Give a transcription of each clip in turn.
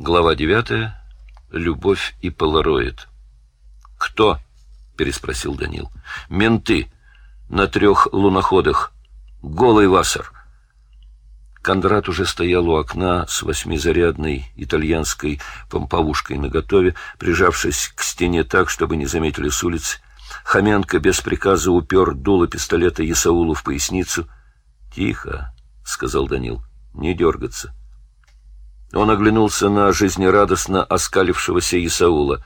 Глава девятая. Любовь и полароид. «Кто?» — переспросил Данил. «Менты. На трех луноходах. Голый вассер». Кондрат уже стоял у окна с восьмизарядной итальянской помповушкой наготове, прижавшись к стене так, чтобы не заметили с улицы. Хоменко без приказа упер дуло пистолета Исаулу в поясницу. «Тихо», — сказал Данил, — «не дергаться». Он оглянулся на жизнерадостно оскалившегося Исаула.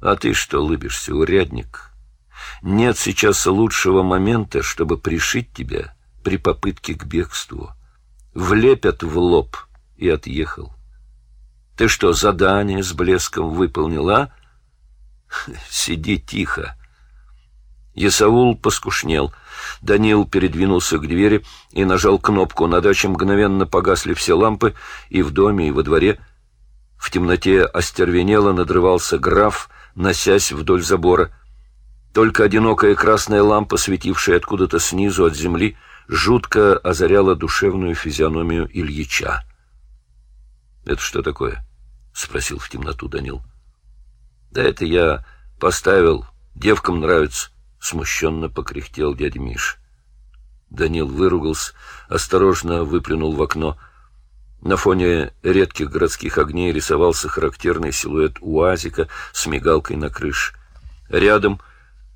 «А ты что лыбишься, урядник? Нет сейчас лучшего момента, чтобы пришить тебя при попытке к бегству. Влепят в лоб и отъехал. Ты что, задание с блеском выполнила? Сиди тихо». Исаул поскушнел — Данил передвинулся к двери и нажал кнопку. На даче мгновенно погасли все лампы и в доме, и во дворе. В темноте остервенело надрывался граф, носясь вдоль забора. Только одинокая красная лампа, светившая откуда-то снизу от земли, жутко озаряла душевную физиономию Ильича. — Это что такое? — спросил в темноту Данил. — Да это я поставил. Девкам нравится. — смущенно покряхтел дядя Миш. Данил выругался, осторожно выплюнул в окно. На фоне редких городских огней рисовался характерный силуэт УАЗика с мигалкой на крыше. Рядом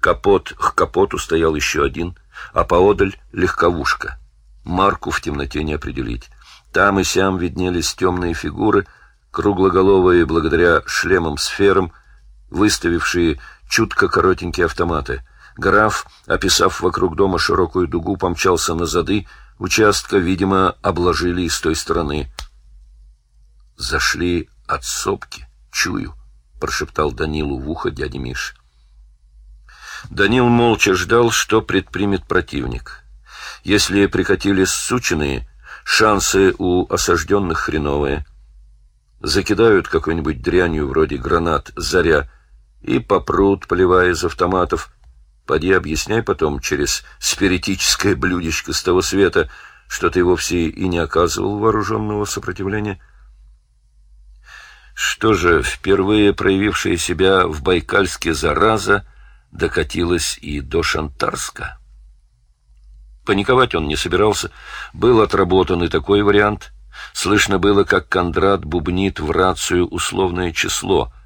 капот к капоту стоял еще один, а поодаль легковушка. Марку в темноте не определить. Там и сям виднелись темные фигуры, круглоголовые благодаря шлемам-сферам, выставившие чутко коротенькие автоматы — Граф, описав вокруг дома широкую дугу, помчался на зады. Участка, видимо, обложили с той стороны. «Зашли от сопки, чую», — прошептал Данилу в ухо дядя Миш. Данил молча ждал, что предпримет противник. Если прикатили сученые, шансы у осажденных хреновые. Закидают какой-нибудь дрянью вроде гранат «Заря» и попрут, поливая из автоматов, Поди объясняй потом через спиритическое блюдечко с того света, что ты вовсе и не оказывал вооруженного сопротивления. Что же, впервые проявившая себя в Байкальске зараза докатилась и до Шантарска? Паниковать он не собирался. Был отработан и такой вариант. Слышно было, как Кондрат бубнит в рацию условное число —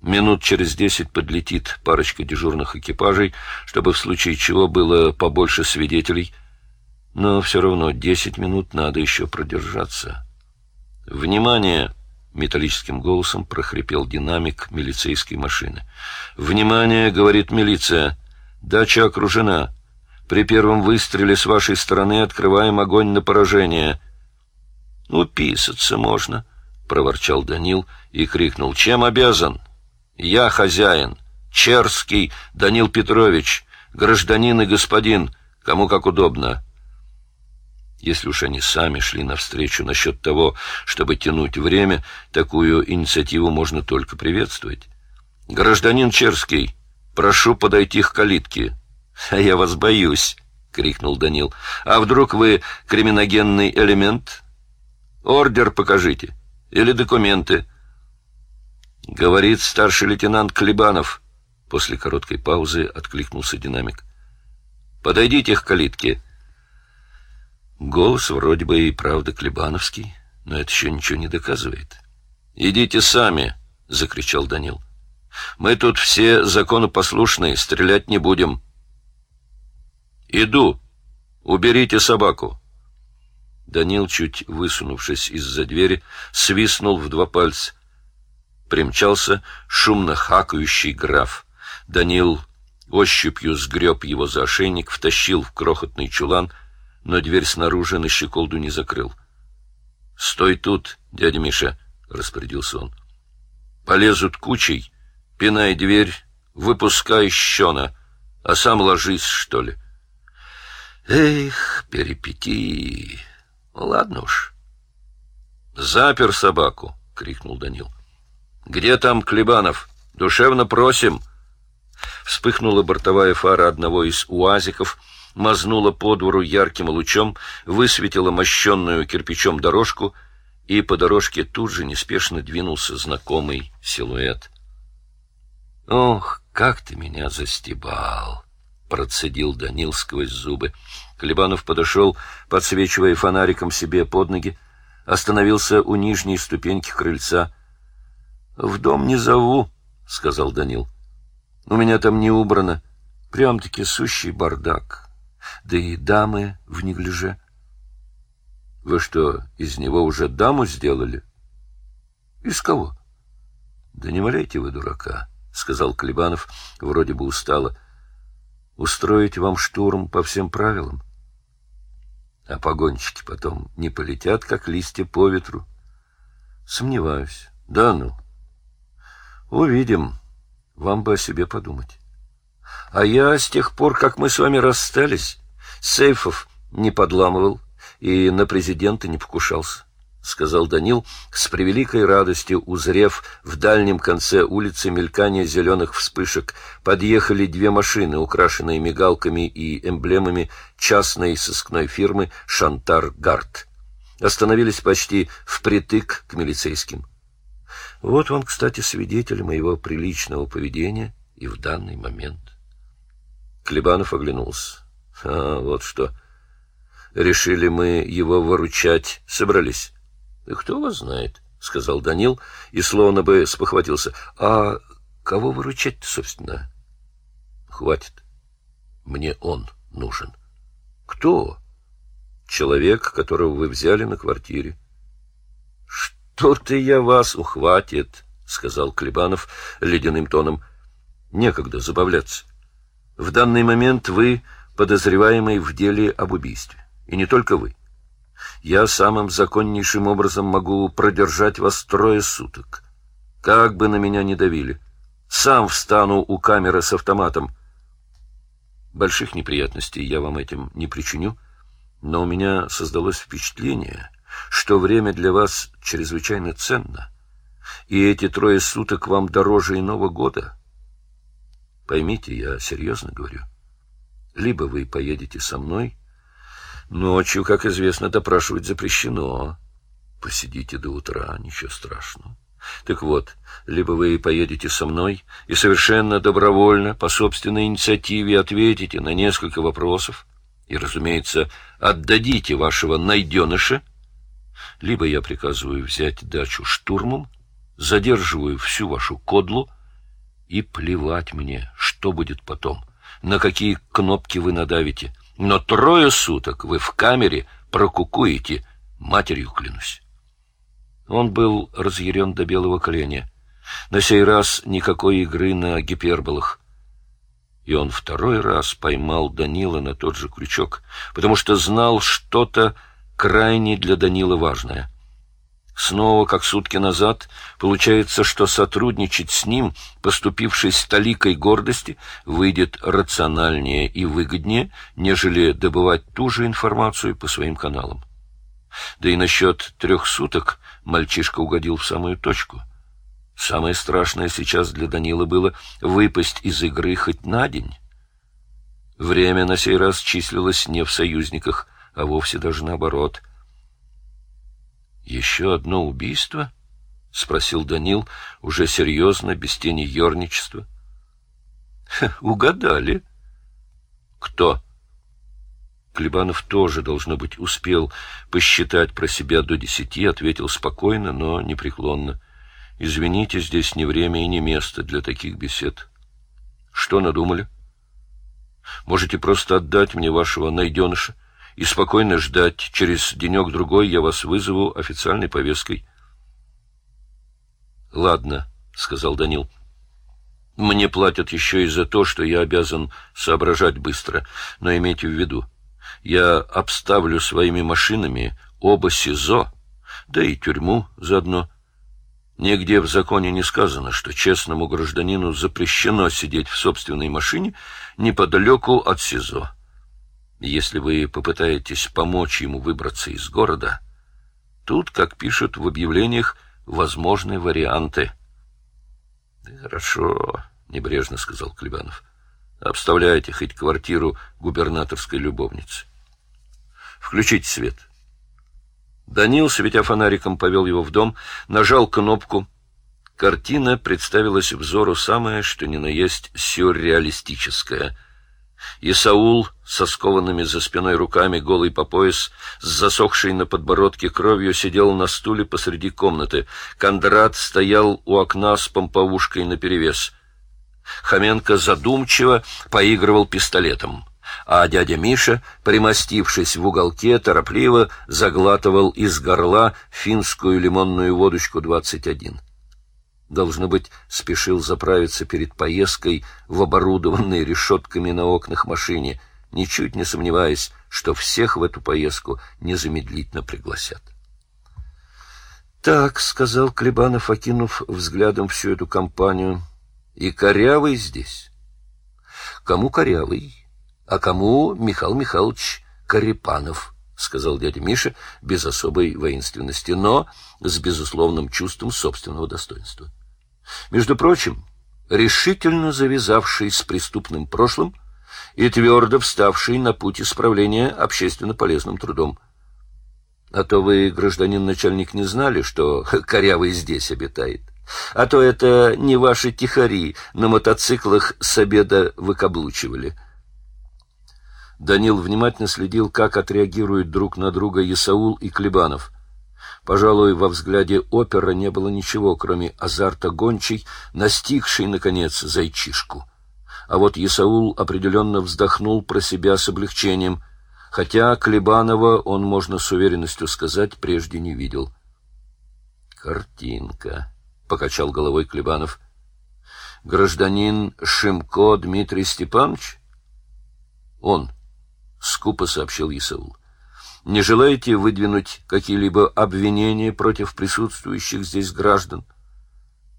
Минут через десять подлетит парочка дежурных экипажей, чтобы в случае чего было побольше свидетелей. Но все равно десять минут надо еще продержаться. «Внимание!» — металлическим голосом прохрипел динамик милицейской машины. «Внимание!» — говорит милиция. «Дача окружена. При первом выстреле с вашей стороны открываем огонь на поражение». «Уписаться можно», — проворчал Данил и крикнул. «Чем обязан?» Я хозяин, Черский Данил Петрович, гражданин и господин, кому как удобно. Если уж они сами шли навстречу насчет того, чтобы тянуть время, такую инициативу можно только приветствовать. Гражданин Черский, прошу подойти к калитке. — А я вас боюсь, — крикнул Данил. — А вдруг вы криминогенный элемент? Ордер покажите. Или документы. — Говорит старший лейтенант Клебанов. После короткой паузы откликнулся динамик. Подойдите к калитке. Голос вроде бы и правда Клебановский, но это еще ничего не доказывает. Идите сами, закричал Данил. Мы тут все законопослушные, стрелять не будем. Иду. Уберите собаку. Данил, чуть высунувшись из-за двери, свистнул в два пальца примчался шумно хакающий граф. Данил ощупью сгреб его за ошейник, втащил в крохотный чулан, но дверь снаружи на щеколду не закрыл. — Стой тут, дядя Миша, — распорядился он. — Полезут кучей, пинай дверь, выпускай щена, а сам ложись, что ли. — Эх, перипетии! Ладно уж. — Запер собаку, — крикнул Данил. «Где там Клебанов? Душевно просим!» Вспыхнула бортовая фара одного из уазиков, мазнула по двору ярким лучом, высветила мощенную кирпичом дорожку. и по дорожке тут же неспешно двинулся знакомый силуэт. «Ох, как ты меня застебал!» — процедил Данил сквозь зубы. Клебанов подошел, подсвечивая фонариком себе под ноги, остановился у нижней ступеньки крыльца. — В дом не зову, — сказал Данил. — У меня там не убрано. Прям-таки сущий бардак. Да и дамы в неглиже. — Вы что, из него уже даму сделали? — Из кого? — Да не валяйте вы дурака, — сказал Клебанов, вроде бы устало. — Устроить вам штурм по всем правилам? А погонщики потом не полетят, как листья по ветру. Сомневаюсь. Да ну. Увидим. Вам бы о себе подумать. А я с тех пор, как мы с вами расстались, сейфов не подламывал и на президента не покушался. — сказал Данил, с превеликой радостью узрев в дальнем конце улицы мелькание зеленых вспышек. Подъехали две машины, украшенные мигалками и эмблемами частной сыскной фирмы «Шантар Гард». Остановились почти впритык к милицейским. Вот он, кстати, свидетель моего приличного поведения и в данный момент. Клебанов оглянулся. А, вот что. Решили мы его выручать. Собрались. — Кто вас знает, — сказал Данил, и словно бы спохватился. — А кого выручать-то, собственно? — Хватит. Мне он нужен. — Кто? — Человек, которого вы взяли на квартире. — Что-то я вас ухватит, — сказал Клебанов ледяным тоном. — Некогда забавляться. В данный момент вы подозреваемый в деле об убийстве. И не только вы я самым законнейшим образом могу продержать вас трое суток. Как бы на меня ни давили. Сам встану у камеры с автоматом. Больших неприятностей я вам этим не причиню, но у меня создалось впечатление, что время для вас чрезвычайно ценно, и эти трое суток вам дороже иного года. Поймите, я серьезно говорю. Либо вы поедете со мной, Ночью, как известно, допрашивать запрещено. Посидите до утра, ничего страшного. Так вот, либо вы поедете со мной и совершенно добровольно, по собственной инициативе, ответите на несколько вопросов и, разумеется, отдадите вашего найденыша, либо я приказываю взять дачу штурмом, задерживаю всю вашу кодлу и плевать мне, что будет потом, на какие кнопки вы надавите — но трое суток вы в камере прокукуете, матерью клянусь. Он был разъярен до белого коленя. На сей раз никакой игры на гиперболах. И он второй раз поймал Данила на тот же крючок, потому что знал что-то крайне для Данила важное — Снова, как сутки назад, получается, что сотрудничать с ним, поступившись с толикой гордости, выйдет рациональнее и выгоднее, нежели добывать ту же информацию по своим каналам. Да и насчет трех суток мальчишка угодил в самую точку. Самое страшное сейчас для Данила было выпасть из игры хоть на день. Время на сей раз числилось не в союзниках, а вовсе даже наоборот — «Еще одно убийство?» — спросил Данил, уже серьезно, без тени ерничества. «Угадали». «Кто?» Клебанов тоже, должно быть, успел посчитать про себя до десяти, ответил спокойно, но непреклонно. «Извините, здесь не время и не место для таких бесед». «Что надумали?» «Можете просто отдать мне вашего найденыша и спокойно ждать. Через денек-другой я вас вызову официальной повесткой. — Ладно, — сказал Данил. — Мне платят еще и за то, что я обязан соображать быстро. Но имейте в виду, я обставлю своими машинами оба СИЗО, да и тюрьму заодно. Нигде в законе не сказано, что честному гражданину запрещено сидеть в собственной машине неподалеку от СИЗО. Если вы попытаетесь помочь ему выбраться из города, тут, как пишут в объявлениях, возможны варианты. — Хорошо, — небрежно сказал Клебанов. — Обставляйте хоть квартиру губернаторской любовницы. Включите свет. Данил, светя фонариком, повел его в дом, нажал кнопку. Картина представилась взору самое, что ни на есть, сюрреалистическая. Исаул со скованными за спиной руками, голый по пояс, с засохшей на подбородке кровью, сидел на стуле посреди комнаты. Кондрат стоял у окна с помповушкой наперевес. Хоменко задумчиво поигрывал пистолетом а дядя Миша, примостившись в уголке, торопливо заглатывал из горла финскую лимонную водочку двадцать один. Должно быть, спешил заправиться перед поездкой в оборудованной решетками на окнах машине, ничуть не сомневаясь, что всех в эту поездку незамедлительно пригласят. «Так», — сказал Клебанов, окинув взглядом всю эту компанию, — «и корявый здесь». «Кому корявый?» а кому Михаил Михайлович Карипанов, — сказал дядя Миша без особой воинственности, но с безусловным чувством собственного достоинства. Между прочим, решительно завязавший с преступным прошлым и твердо вставший на путь исправления общественно полезным трудом. А то вы, гражданин начальник, не знали, что корявый здесь обитает. А то это не ваши тихари на мотоциклах с обеда выкаблучивали. Данил внимательно следил, как отреагируют друг на друга Исаул и Клебанов. Пожалуй, во взгляде опера не было ничего, кроме азарта гончей, настигшей, наконец, зайчишку. А вот Исаул определенно вздохнул про себя с облегчением, хотя Клебанова он, можно с уверенностью сказать, прежде не видел. «Картинка», — покачал головой Клебанов. «Гражданин Шимко Дмитрий Степанович?» «Он». — скупо сообщил Исаул. «Не желаете выдвинуть какие-либо обвинения против присутствующих здесь граждан?»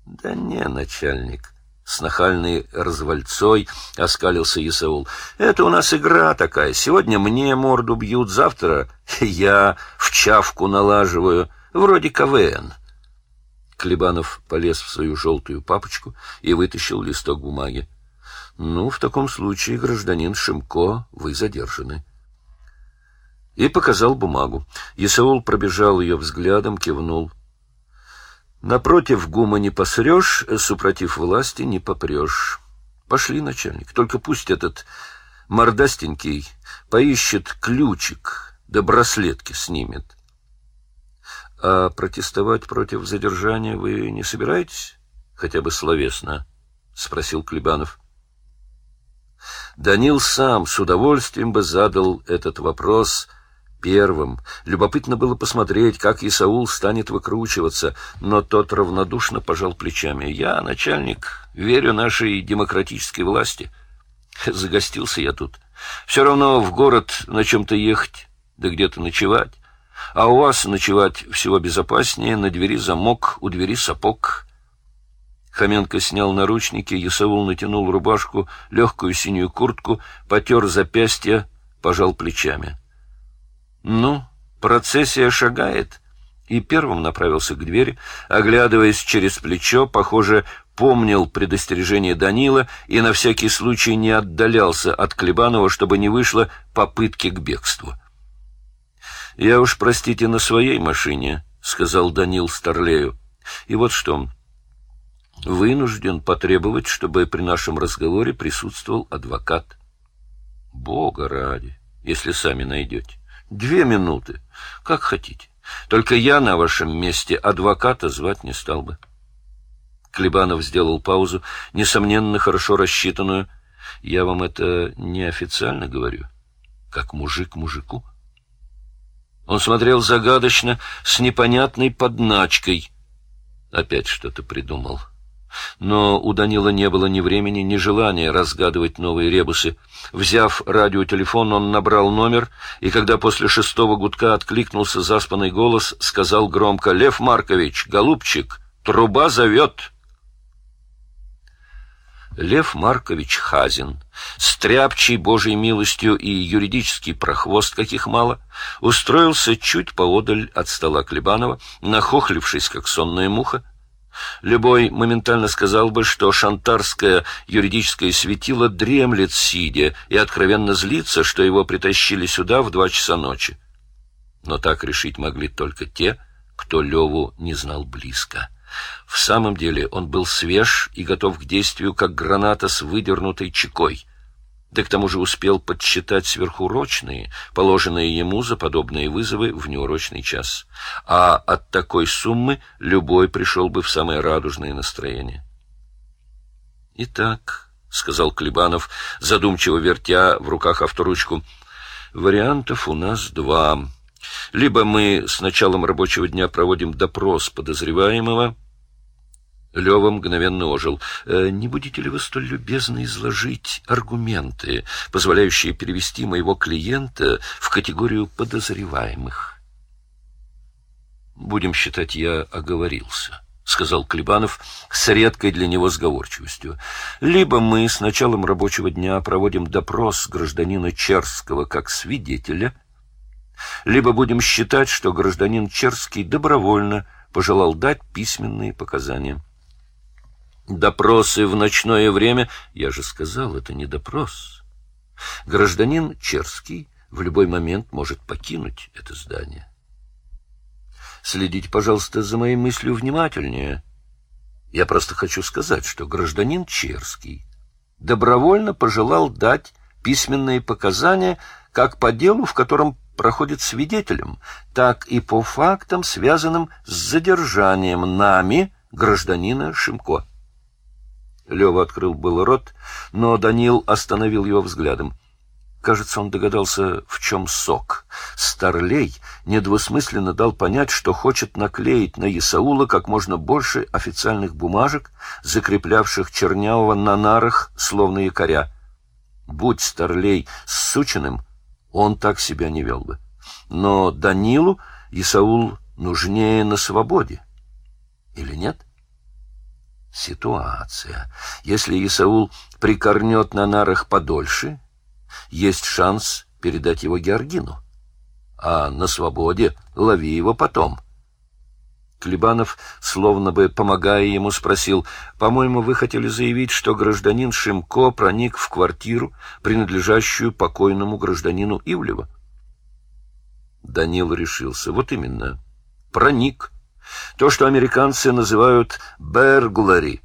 «Да не, начальник», — с нахальной развальцой оскалился Исаул. «Это у нас игра такая. Сегодня мне морду бьют, завтра я в чавку налаживаю, вроде КВН». Клебанов полез в свою желтую папочку и вытащил листок бумаги. Ну, в таком случае, гражданин Шимко, вы задержаны. И показал бумагу. Исаул пробежал ее взглядом, кивнул. Напротив гума не посрешь, супротив власти не попрешь. Пошли, начальник, только пусть этот мордастенький поищет ключик, да браслетки снимет. — А протестовать против задержания вы не собираетесь? Хотя бы словесно, — спросил Клебанов. Данил сам с удовольствием бы задал этот вопрос первым. Любопытно было посмотреть, как Исаул станет выкручиваться, но тот равнодушно пожал плечами. «Я, начальник, верю нашей демократической власти. Загостился я тут. Все равно в город на чем-то ехать, да где-то ночевать. А у вас ночевать всего безопаснее, на двери замок, у двери сапог». Хоменко снял наручники, Ясаул натянул рубашку, легкую синюю куртку, потер запястья, пожал плечами. «Ну, процессия шагает» и первым направился к двери, оглядываясь через плечо, похоже, помнил предостережение Данила и на всякий случай не отдалялся от Клебанова, чтобы не вышло попытки к бегству. «Я уж, простите, на своей машине», — сказал Данил Старлею. «И вот что, вынужден потребовать, чтобы при нашем разговоре присутствовал адвокат. Бога ради, если сами найдете. Две минуты, как хотите. Только я на вашем месте адвоката звать не стал бы. Клебанов сделал паузу, несомненно, хорошо рассчитанную. Я вам это неофициально говорю, как мужик мужику. Он смотрел загадочно, с непонятной подначкой. Опять что-то придумал. Но у Данила не было ни времени, ни желания разгадывать новые ребусы. Взяв радиотелефон, он набрал номер, и когда после шестого гудка откликнулся заспанный голос, сказал громко «Лев Маркович, голубчик, труба зовет!» Лев Маркович Хазин, стряпчий Божьей милостью и юридический прохвост, каких мало, устроился чуть поодаль от стола Клебанова, нахохлившись, как сонная муха, Любой моментально сказал бы, что шантарское юридическое светило дремлет сидя и откровенно злится, что его притащили сюда в два часа ночи. но так решить могли только те, кто Леву не знал близко. В самом деле он был свеж и готов к действию, как граната с выдернутой чекой. Да к тому же успел подсчитать сверхурочные, положенные ему за подобные вызовы в неурочный час. А от такой суммы любой пришел бы в самое радужное настроение. «Итак», — сказал Клебанов, задумчиво вертя в руках авторучку, — «вариантов у нас два». Либо мы с началом рабочего дня проводим допрос подозреваемого. Лева мгновенно ожил. «Э, «Не будете ли вы столь любезно изложить аргументы, позволяющие перевести моего клиента в категорию подозреваемых?» «Будем считать, я оговорился», — сказал Клебанов с редкой для него сговорчивостью. «Либо мы с началом рабочего дня проводим допрос гражданина Черского как свидетеля, — либо будем считать, что гражданин Черский добровольно пожелал дать письменные показания. Допросы в ночное время, я же сказал, это не допрос. Гражданин Черский в любой момент может покинуть это здание. Следите, пожалуйста, за моей мыслью внимательнее. Я просто хочу сказать, что гражданин Черский добровольно пожелал дать письменные показания как по делу, в котором проходит свидетелем, так и по фактам, связанным с задержанием нами гражданина Шимко. Лева открыл был рот, но Данил остановил его взглядом. Кажется, он догадался, в чем сок. Старлей недвусмысленно дал понять, что хочет наклеить на Исаула как можно больше официальных бумажек, закреплявших Чернявого на нарах, словно якоря. Будь Старлей сученным, он так себя не вел бы. Но Данилу Исаул нужнее на свободе. Или нет? Ситуация. Если Исаул прикорнет на нарах подольше, есть шанс передать его Георгину. А на свободе лови его потом. Клебанов, словно бы помогая ему, спросил, «По-моему, вы хотели заявить, что гражданин Шимко проник в квартиру, принадлежащую покойному гражданину Ивлева?» Данил решился. «Вот именно. Проник. То, что американцы называют «берглари».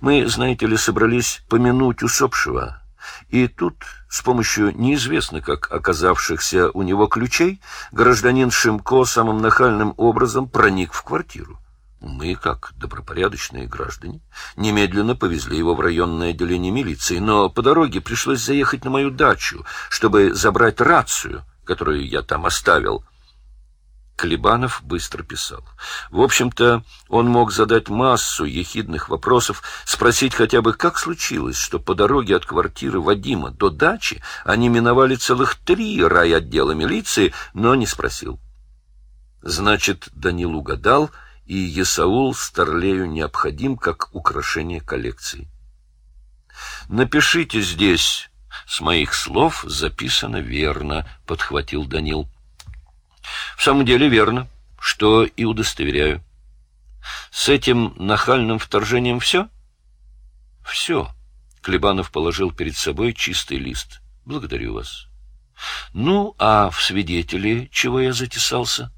Мы, знаете ли, собрались помянуть усопшего». И тут, с помощью неизвестно как оказавшихся у него ключей, гражданин Шимко самым нахальным образом проник в квартиру. Мы, как добропорядочные граждане, немедленно повезли его в районное отделение милиции, но по дороге пришлось заехать на мою дачу, чтобы забрать рацию, которую я там оставил — Клебанов быстро писал. В общем-то, он мог задать массу ехидных вопросов, спросить хотя бы, как случилось, что по дороге от квартиры Вадима до дачи они миновали целых три райотдела милиции, но не спросил. Значит, Данил угадал, и Есаул Старлею необходим как украшение коллекции. «Напишите здесь, с моих слов записано верно», — подхватил Данил. В самом деле верно, что и удостоверяю. С этим нахальным вторжением все? Все. Клебанов положил перед собой чистый лист. Благодарю вас. Ну, а в свидетели чего я затесался?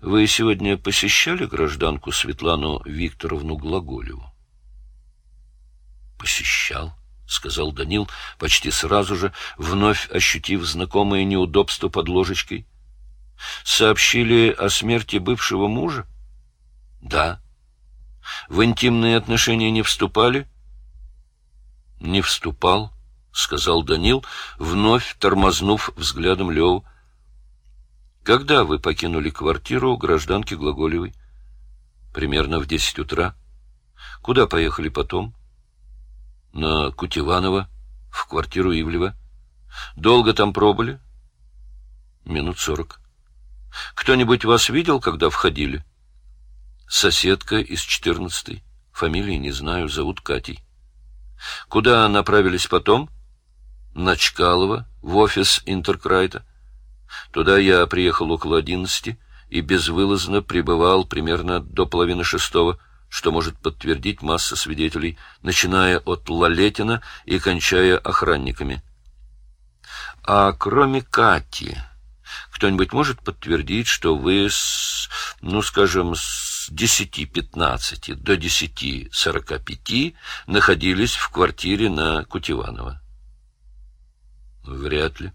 Вы сегодня посещали гражданку Светлану Викторовну Глаголеву? Посещал. — сказал Данил, почти сразу же, вновь ощутив знакомое неудобство под ложечкой. — Сообщили о смерти бывшего мужа? — Да. — В интимные отношения не вступали? — Не вступал, — сказал Данил, вновь тормознув взглядом Леву. — Когда вы покинули квартиру гражданки Глаголевой? — Примерно в десять утра. — Куда поехали потом? — на Кутеванова, в квартиру Ивлева. Долго там пробыли? Минут сорок. Кто-нибудь вас видел, когда входили? Соседка из четырнадцатой. Фамилии не знаю, зовут Катей. Куда направились потом? На Чкалова, в офис Интеркрайта. Туда я приехал около одиннадцати и безвылазно пребывал примерно до половины шестого что может подтвердить масса свидетелей, начиная от Лалетина и кончая охранниками. А кроме Кати, Кто-нибудь может подтвердить, что вы с, ну, скажем, с 10.15 до 10.45 находились в квартире на Кутеванова? Вряд ли.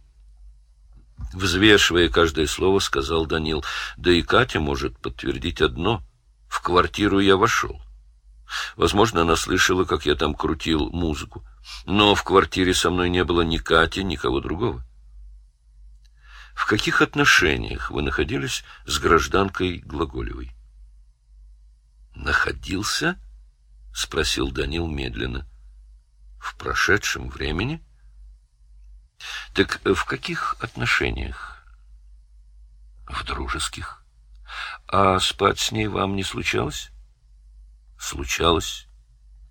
Взвешивая каждое слово, сказал Данил. Да и Катя может подтвердить одно. В квартиру я вошел. Возможно, она слышала, как я там крутил музыку. Но в квартире со мной не было ни Кати, никого другого. В каких отношениях вы находились с гражданкой Глаголевой? Находился? спросил Данил медленно. В прошедшем времени? Так в каких отношениях? В дружеских. А спать с ней вам не случалось? Случалось,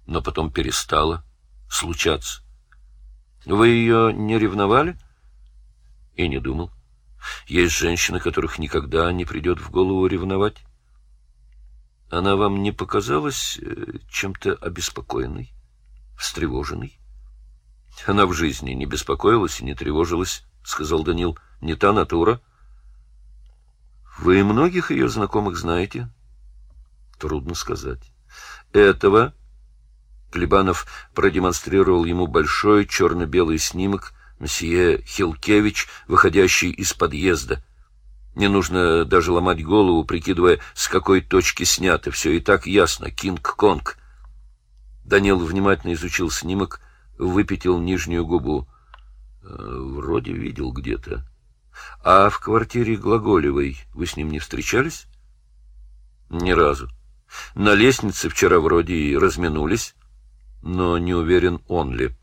но потом перестало случаться. Вы ее не ревновали? И не думал. Есть женщины, которых никогда не придет в голову ревновать. Она вам не показалась э, чем-то обеспокоенной, встревоженной? Она в жизни не беспокоилась и не тревожилась, сказал Данил. Не та натура. Вы многих ее знакомых знаете? Трудно сказать. Этого Клебанов продемонстрировал ему большой черно-белый снимок мсье Хилкевич, выходящий из подъезда. Не нужно даже ломать голову, прикидывая, с какой точки снято. Все и так ясно. Кинг-Конг. Данил внимательно изучил снимок, выпятил нижнюю губу. Э, вроде видел где-то. А в квартире Глаголевой вы с ним не встречались? Ни разу. На лестнице вчера вроде и разминулись, но не уверен, он ли.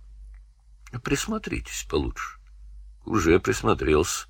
Присмотритесь получше. Уже присмотрелся.